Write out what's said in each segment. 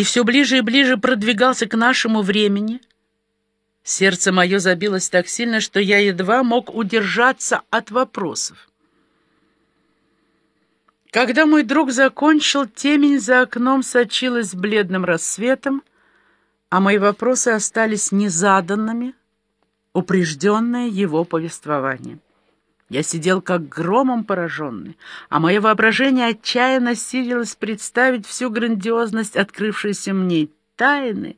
и все ближе и ближе продвигался к нашему времени, сердце мое забилось так сильно, что я едва мог удержаться от вопросов. Когда мой друг закончил, темень за окном сочилась бледным рассветом, а мои вопросы остались незаданными, упрежденные его повествованием. Я сидел как громом пораженный, а мое воображение отчаянно силилось представить всю грандиозность открывшейся мне тайны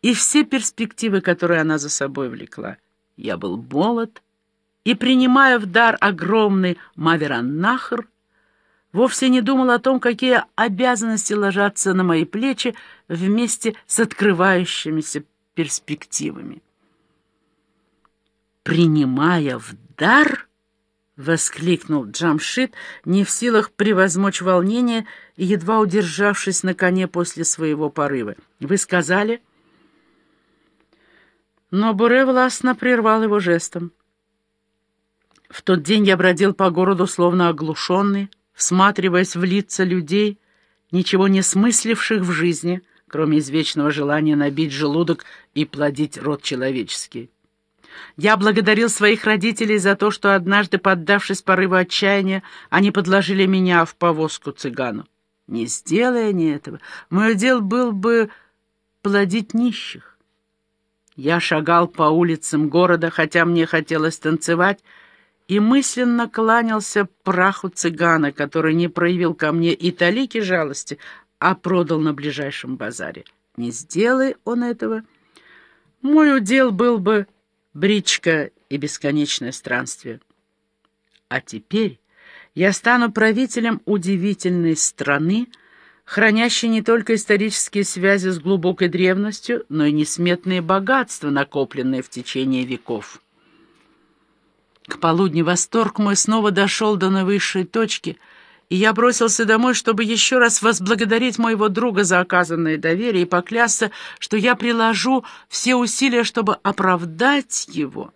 и все перспективы, которые она за собой влекла. Я был молод и, принимая в дар огромный Мавераннахр, вовсе не думал о том, какие обязанности ложатся на мои плечи вместе с открывающимися перспективами. «Принимая в дар?» — воскликнул Джамшит, не в силах превозмочь волнение и едва удержавшись на коне после своего порыва. «Вы сказали?» Но Буре властно прервал его жестом. В тот день я бродил по городу, словно оглушенный, всматриваясь в лица людей, ничего не смысливших в жизни, кроме извечного желания набить желудок и плодить род человеческий. Я благодарил своих родителей за то, что однажды, поддавшись порыву отчаяния, они подложили меня в повозку цыгану. Не сделая они этого, мой дел был бы плодить нищих. Я шагал по улицам города, хотя мне хотелось танцевать, и мысленно кланялся праху цыгана, который не проявил ко мне и талики жалости, а продал на ближайшем базаре. Не сделай он этого, мой удел был бы бричка и бесконечное странствие. А теперь я стану правителем удивительной страны, хранящей не только исторические связи с глубокой древностью, но и несметные богатства, накопленные в течение веков. К полудню восторг мой снова дошел до наивысшей точки, и я бросился домой, чтобы еще раз возблагодарить моего друга за оказанное доверие и поклясться, что я приложу все усилия, чтобы оправдать его.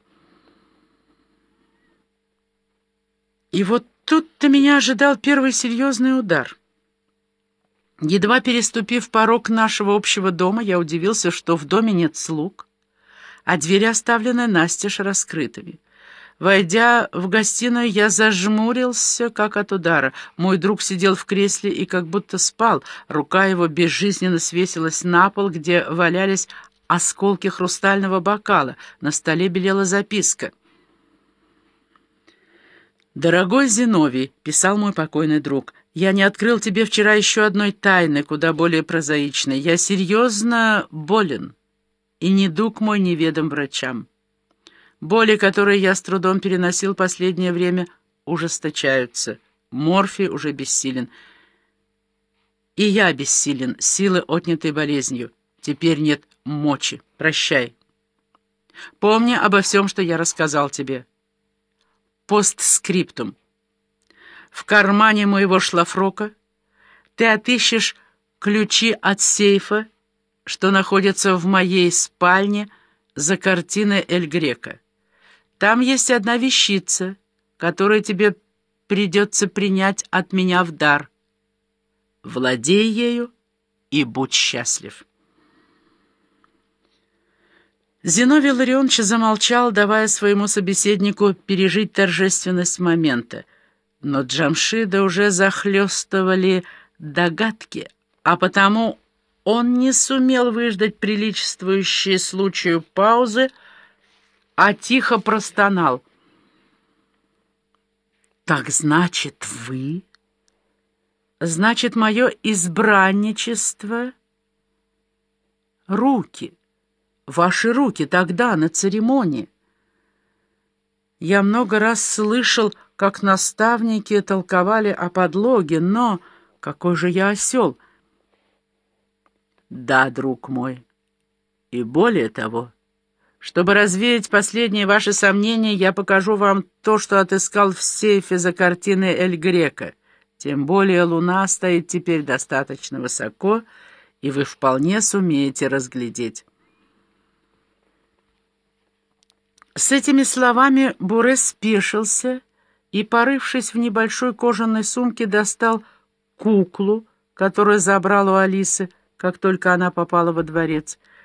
И вот тут-то меня ожидал первый серьезный удар. Едва переступив порог нашего общего дома, я удивился, что в доме нет слуг, а двери оставлены настежь раскрытыми. Войдя в гостиную, я зажмурился, как от удара. Мой друг сидел в кресле и как будто спал. Рука его безжизненно свесилась на пол, где валялись осколки хрустального бокала. На столе белела записка. «Дорогой Зиновий», — писал мой покойный друг, — «я не открыл тебе вчера еще одной тайны, куда более прозаичной. Я серьезно болен, и недуг мой неведом врачам». Боли, которые я с трудом переносил последнее время, ужесточаются. Морфий уже бессилен. И я бессилен, силы отнятой болезнью. Теперь нет мочи. Прощай. Помни обо всем, что я рассказал тебе. Постскриптум. В кармане моего шлафрока ты отыщешь ключи от сейфа, что находится в моей спальне за картиной Эль Грека. Там есть одна вещица, которую тебе придется принять от меня в дар. Владей ею и будь счастлив. Зиновий Ларионович замолчал, давая своему собеседнику пережить торжественность момента. Но Джамшида уже захлестывали догадки, а потому он не сумел выждать приличествующие случаю паузы, а тихо простонал. «Так значит, вы? Значит, мое избранничество? Руки, ваши руки тогда на церемонии. Я много раз слышал, как наставники толковали о подлоге, но какой же я осел!» «Да, друг мой, и более того...» Чтобы развеять последние ваши сомнения, я покажу вам то, что отыскал в сейфе за картиной Эль Грека. Тем более луна стоит теперь достаточно высоко, и вы вполне сумеете разглядеть. С этими словами Буре спешился и, порывшись в небольшой кожаной сумке, достал куклу, которую забрал у Алисы, как только она попала во дворец.